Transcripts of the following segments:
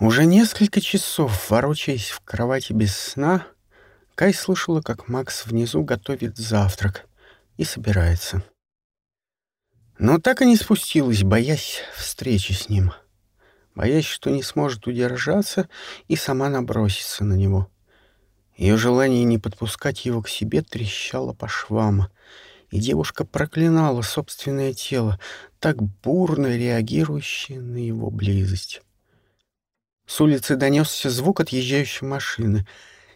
Уже несколько часов, ворочаясь в кровати без сна, Кай слышала, как Макс внизу готовит завтрак и собирается. Но так и не спустилась, боясь встречи с ним, боясь, что не сможет удержаться и сама наброситься на него. Ее желание не подпускать его к себе трещало по швам, и девушка проклинала собственное тело, так бурно реагирующее на его близость. С улицы донесся звук отъезжающей машины,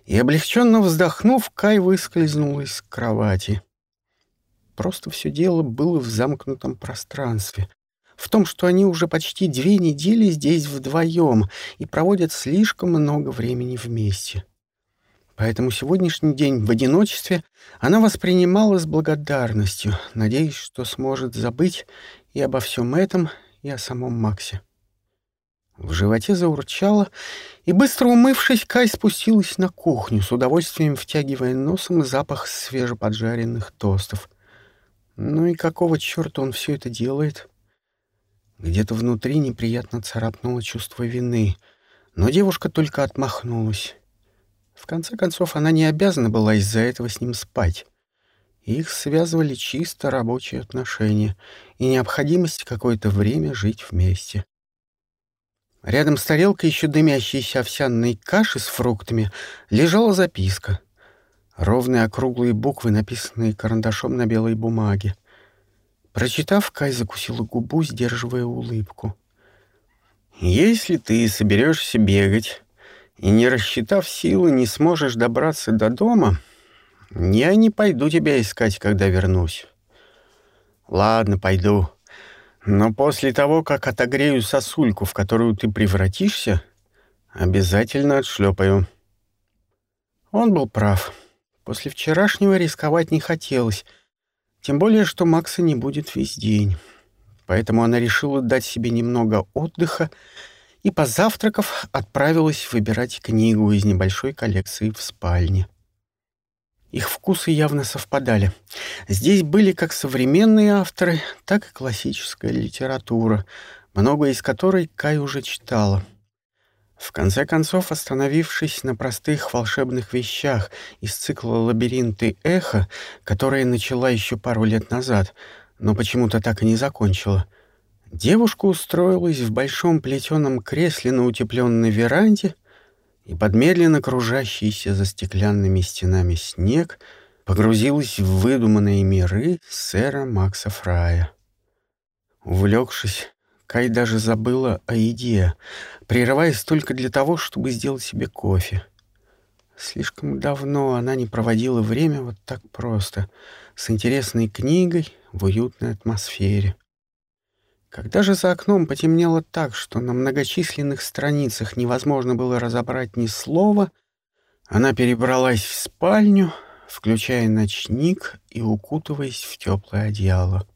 и, облегченно вздохнув, Кай выскользнул из кровати. Просто все дело было в замкнутом пространстве, в том, что они уже почти две недели здесь вдвоем и проводят слишком много времени вместе. Поэтому сегодняшний день в одиночестве она воспринимала с благодарностью, надеясь, что сможет забыть и обо всем этом, и о самом Максе. В животе заурчало, и, быстро умывшись, Кай спустилась на кухню, с удовольствием втягивая носом запах свежеподжаренных тостов. Ну и какого черта он все это делает? Где-то внутри неприятно царапнуло чувство вины, но девушка только отмахнулась. В конце концов, она не обязана была из-за этого с ним спать. Их связывали чисто рабочие отношения и необходимость какое-то время жить вместе. Рядом с тарелкой еще дымящейся овсяной каши с фруктами лежала записка. Ровные округлые буквы, написанные карандашом на белой бумаге. Прочитав, Кай закусила губу, сдерживая улыбку. «Если ты соберешься бегать и, не рассчитав силы, не сможешь добраться до дома, я не пойду тебя искать, когда вернусь». «Ладно, пойду», но после того, как отогрею сосульку, в которую ты превратишься, обязательно отшлепаю. Он был прав. После вчерашнего рисковать не хотелось, тем более, что Макса не будет весь день. Поэтому она решила дать себе немного отдыха и, позавтракав, отправилась выбирать книгу из небольшой коллекции в спальне. Их вкусы явно совпадали. Здесь были как современные авторы, так и классическая литература, многое из которой Кай уже читала. В конце концов, остановившись на простых волшебных вещах из цикла «Лабиринты эхо», которая начала еще пару лет назад, но почему-то так и не закончила, девушка устроилась в большом плетеном кресле на утепленной веранде и под медленно кружащийся за стеклянными стенами снег погрузилась в выдуманные миры сэра Макса Фрая. Увлекшись, Кай даже забыла о еде, прерываясь только для того, чтобы сделать себе кофе. Слишком давно она не проводила время вот так просто, с интересной книгой в уютной атмосфере. Когда же за окном потемнело так, что на многочисленных страницах невозможно было разобрать ни слова, она перебралась в спальню, включая ночник и укутываясь в теплое одеяло.